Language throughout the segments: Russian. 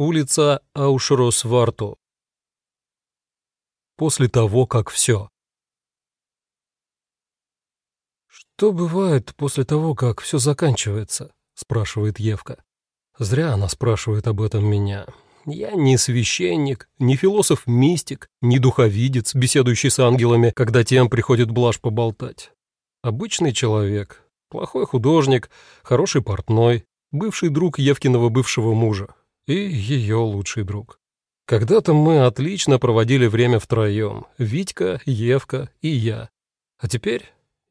Улица Аушросварту. После того, как все. «Что бывает после того, как все заканчивается?» — спрашивает Евка. Зря она спрашивает об этом меня. Я не священник, не философ-мистик, не духовидец, беседующий с ангелами, когда тем приходит блажь поболтать. Обычный человек, плохой художник, хороший портной, бывший друг Евкиного бывшего мужа и ее лучший друг. Когда-то мы отлично проводили время втроем, Витька, Евка и я. А теперь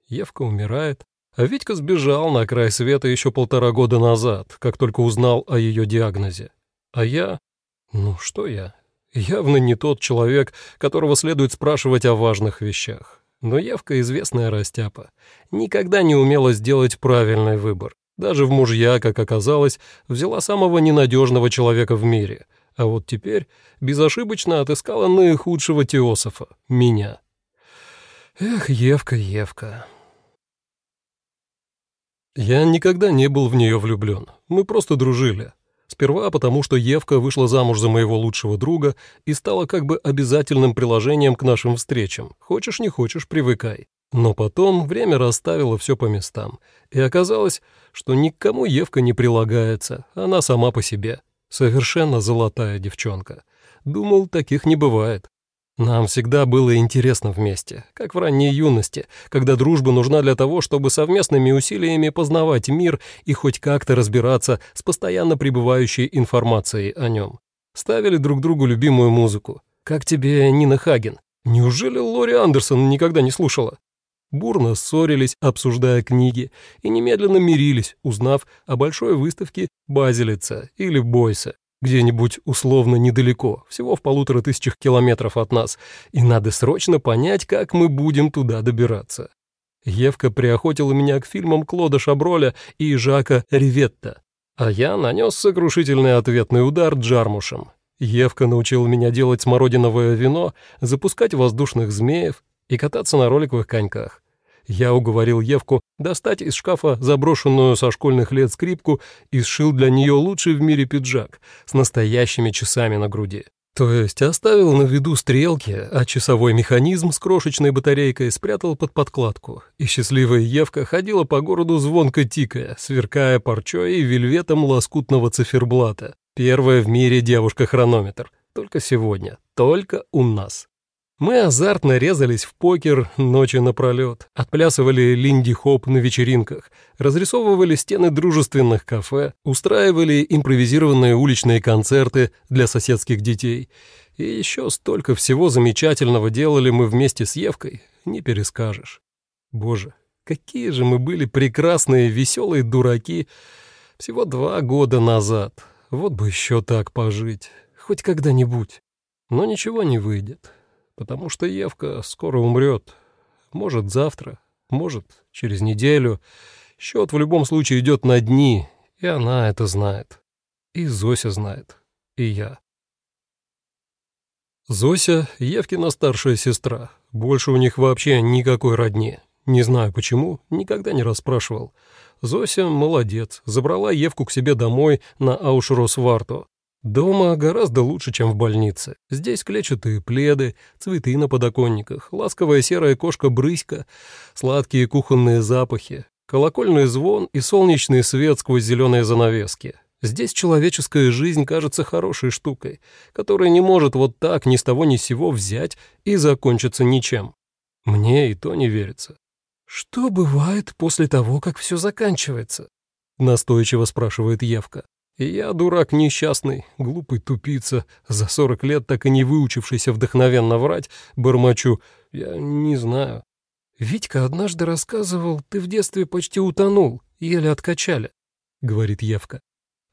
Евка умирает, а Витька сбежал на край света еще полтора года назад, как только узнал о ее диагнозе. А я... Ну, что я? Явно не тот человек, которого следует спрашивать о важных вещах. Но Евка известная растяпа. Никогда не умела сделать правильный выбор. Даже в мужья, как оказалось, взяла самого ненадежного человека в мире. А вот теперь безошибочно отыскала наихудшего теософа — меня. Эх, Евка, Евка. Я никогда не был в нее влюблен. Мы просто дружили. Сперва потому, что Евка вышла замуж за моего лучшего друга и стала как бы обязательным приложением к нашим встречам. Хочешь, не хочешь, привыкай. Но потом время расставило все по местам, и оказалось, что никому Евка не прилагается, она сама по себе. Совершенно золотая девчонка. Думал, таких не бывает. Нам всегда было интересно вместе, как в ранней юности, когда дружба нужна для того, чтобы совместными усилиями познавать мир и хоть как-то разбираться с постоянно пребывающей информацией о нем. Ставили друг другу любимую музыку. Как тебе Нина Хаген? Неужели Лори Андерсон никогда не слушала? Бурно ссорились, обсуждая книги, и немедленно мирились, узнав о большой выставке Базилица или Бойса, где-нибудь условно недалеко, всего в полутора тысячах километров от нас, и надо срочно понять, как мы будем туда добираться. Евка приохотила меня к фильмам Клода Шаброля и Жака Риветта, а я нанес сокрушительный ответный удар Джармушем. Евка научил меня делать смородиновое вино, запускать воздушных змеев, и кататься на роликовых коньках. Я уговорил Евку достать из шкафа заброшенную со школьных лет скрипку и сшил для нее лучший в мире пиджак с настоящими часами на груди. То есть оставил на виду стрелки, а часовой механизм с крошечной батарейкой спрятал под подкладку, и счастливая Евка ходила по городу звонко тикая, сверкая парчой и вельветом лоскутного циферблата. Первая в мире девушка-хронометр. Только сегодня. Только у нас. Мы азартно резались в покер ночи напролет, отплясывали линди-хоп на вечеринках, разрисовывали стены дружественных кафе, устраивали импровизированные уличные концерты для соседских детей. И еще столько всего замечательного делали мы вместе с Евкой, не перескажешь. Боже, какие же мы были прекрасные, веселые дураки всего два года назад. Вот бы еще так пожить, хоть когда-нибудь. Но ничего не выйдет потому что Евка скоро умрет. Может, завтра, может, через неделю. Счет в любом случае идет на дни, и она это знает. И Зося знает, и я. Зося — Евкина старшая сестра. Больше у них вообще никакой родни. Не знаю почему, никогда не расспрашивал. Зося молодец, забрала Евку к себе домой на Аушросварту. Дома гораздо лучше, чем в больнице. Здесь клетчатые пледы, цветы на подоконниках, ласковая серая кошка-брыська, сладкие кухонные запахи, колокольный звон и солнечный свет сквозь зеленые занавески. Здесь человеческая жизнь кажется хорошей штукой, которая не может вот так ни с того ни с сего взять и закончиться ничем. Мне и то не верится. «Что бывает после того, как все заканчивается?» — настойчиво спрашивает Евка. Я, дурак несчастный, глупый тупица, за сорок лет так и не выучившийся вдохновенно врать, бормочу, я не знаю. «Витька однажды рассказывал, ты в детстве почти утонул, еле откачали», — говорит Евка.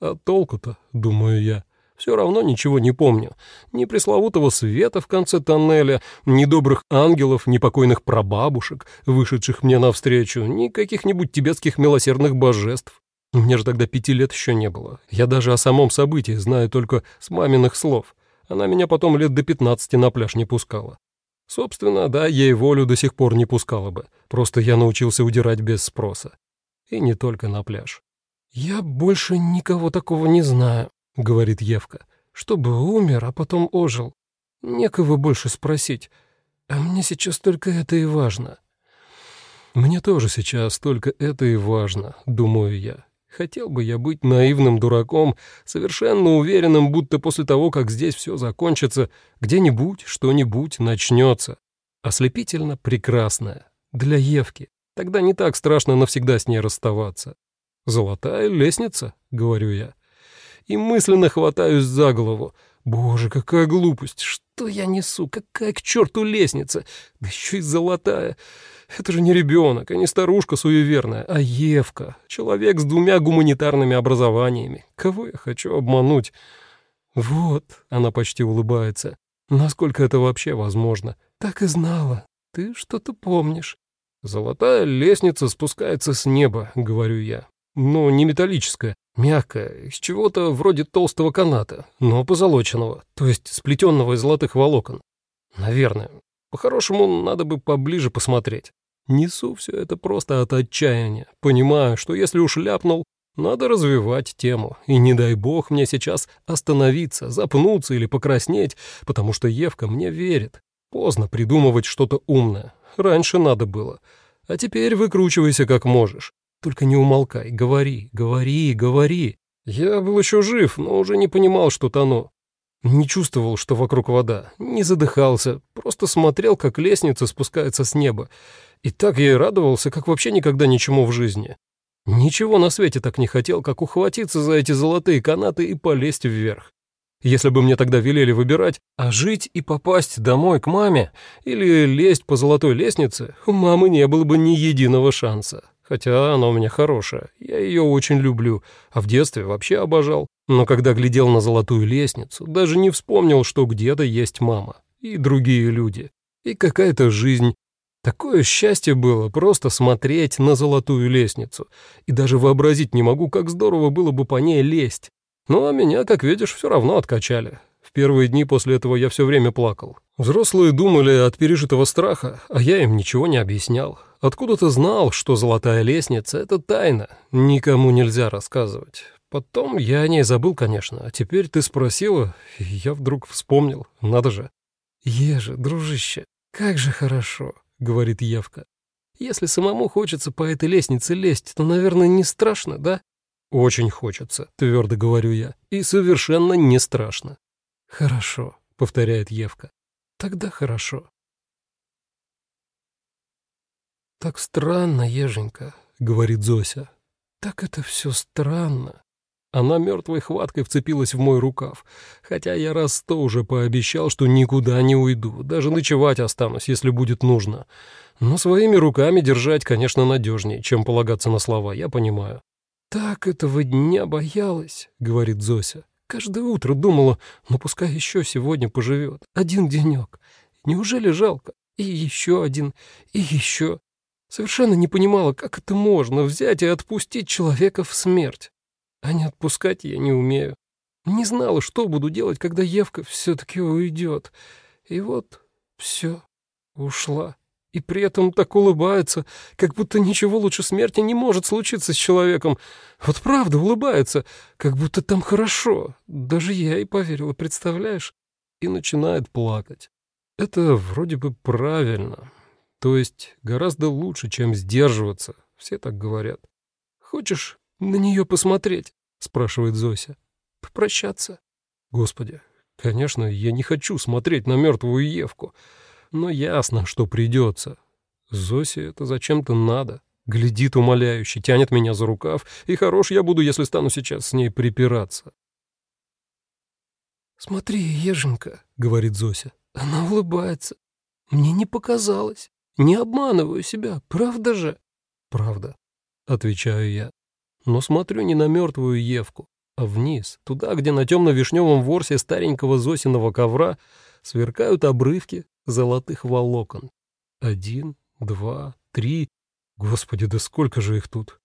«А толку-то, — думаю я, — все равно ничего не помню. Ни пресловутого света в конце тоннеля, ни добрых ангелов, ни покойных прабабушек, вышедших мне навстречу, ни каких-нибудь тибетских милосердных божеств. Мне же тогда пяти лет еще не было. Я даже о самом событии знаю только с маминых слов. Она меня потом лет до пятнадцати на пляж не пускала. Собственно, да, ей волю до сих пор не пускала бы. Просто я научился удирать без спроса. И не только на пляж. «Я больше никого такого не знаю», — говорит Евка. чтобы умер, а потом ожил. Некого больше спросить. А мне сейчас только это и важно. Мне тоже сейчас только это и важно, думаю я. Хотел бы я быть наивным дураком, совершенно уверенным, будто после того, как здесь все закончится, где-нибудь что-нибудь начнется. Ослепительно прекрасное. Для Евки. Тогда не так страшно навсегда с ней расставаться. «Золотая лестница», — говорю я. И мысленно хватаюсь за голову. Боже, какая глупость! Что я несу? Какая к черту лестница? Да еще и золотая. Это же не ребенок, а не старушка суеверная, а Евка, человек с двумя гуманитарными образованиями. Кого я хочу обмануть? Вот, она почти улыбается. Насколько это вообще возможно? Так и знала. Ты что-то помнишь. Золотая лестница спускается с неба, говорю я. Но не металлическая, мягкая, из чего-то вроде толстого каната, но позолоченного, то есть сплетенного из золотых волокон. Наверное, по-хорошему, надо бы поближе посмотреть. Несу все это просто от отчаяния. Понимаю, что если уж ляпнул, надо развивать тему. И не дай бог мне сейчас остановиться, запнуться или покраснеть, потому что Евка мне верит. Поздно придумывать что-то умное. Раньше надо было. А теперь выкручивайся как можешь. Только не умолкай, говори, говори, говори. Я был еще жив, но уже не понимал, что тону. Не чувствовал, что вокруг вода, не задыхался, просто смотрел, как лестница спускается с неба. И так я и радовался, как вообще никогда ничему в жизни. Ничего на свете так не хотел, как ухватиться за эти золотые канаты и полезть вверх. Если бы мне тогда велели выбирать, а жить и попасть домой к маме или лезть по золотой лестнице, у мамы не было бы ни единого шанса. Хотя она у меня хорошая, я ее очень люблю, а в детстве вообще обожал. Но когда глядел на золотую лестницу, даже не вспомнил, что где-то есть мама и другие люди, и какая-то жизнь. Такое счастье было просто смотреть на золотую лестницу, и даже вообразить не могу, как здорово было бы по ней лезть. Ну а меня, как видишь, все равно откачали. В первые дни после этого я все время плакал. Взрослые думали от пережитого страха, а я им ничего не объяснял. Откуда ты знал, что золотая лестница — это тайна? Никому нельзя рассказывать. Потом я о ней забыл, конечно, а теперь ты спросила, и я вдруг вспомнил. Надо же. «Еже, дружище, как же хорошо», — говорит Евка. «Если самому хочется по этой лестнице лезть, то, наверное, не страшно, да?» «Очень хочется», — твердо говорю я, — «и совершенно не страшно». «Хорошо», — повторяет Евка. «Тогда хорошо». «Так странно, Еженька», — говорит Зося. «Так это все странно». Она мертвой хваткой вцепилась в мой рукав, хотя я раз сто уже пообещал, что никуда не уйду, даже ночевать останусь, если будет нужно. Но своими руками держать, конечно, надежнее, чем полагаться на слова, я понимаю. «Так этого дня боялась», — говорит Зося. «Каждое утро думала, ну пускай еще сегодня поживет. Один денек. Неужели жалко? И еще один, и еще. Совершенно не понимала, как это можно взять и отпустить человека в смерть. А не отпускать я не умею. Не знала, что буду делать, когда Евка все-таки уйдет. И вот все, ушла. И при этом так улыбается, как будто ничего лучше смерти не может случиться с человеком. Вот правда улыбается, как будто там хорошо. Даже я и поверила, представляешь? И начинает плакать. Это вроде бы правильно. То есть гораздо лучше, чем сдерживаться, все так говорят. «Хочешь на нее посмотреть?» — спрашивает Зося. «Попрощаться?» Господи, конечно, я не хочу смотреть на мертвую Евку, но ясно, что придется. Зосе это зачем-то надо. Глядит умоляюще, тянет меня за рукав, и хорош я буду, если стану сейчас с ней припираться. «Смотри, Еженка», — говорит Зося, — «она улыбается. Мне не показалось». Не обманываю себя, правда же?» «Правда», — отвечаю я. Но смотрю не на мертвую Евку, а вниз, туда, где на темно-вишневом ворсе старенького Зосиного ковра сверкают обрывки золотых волокон. Один, два, три. Господи, да сколько же их тут?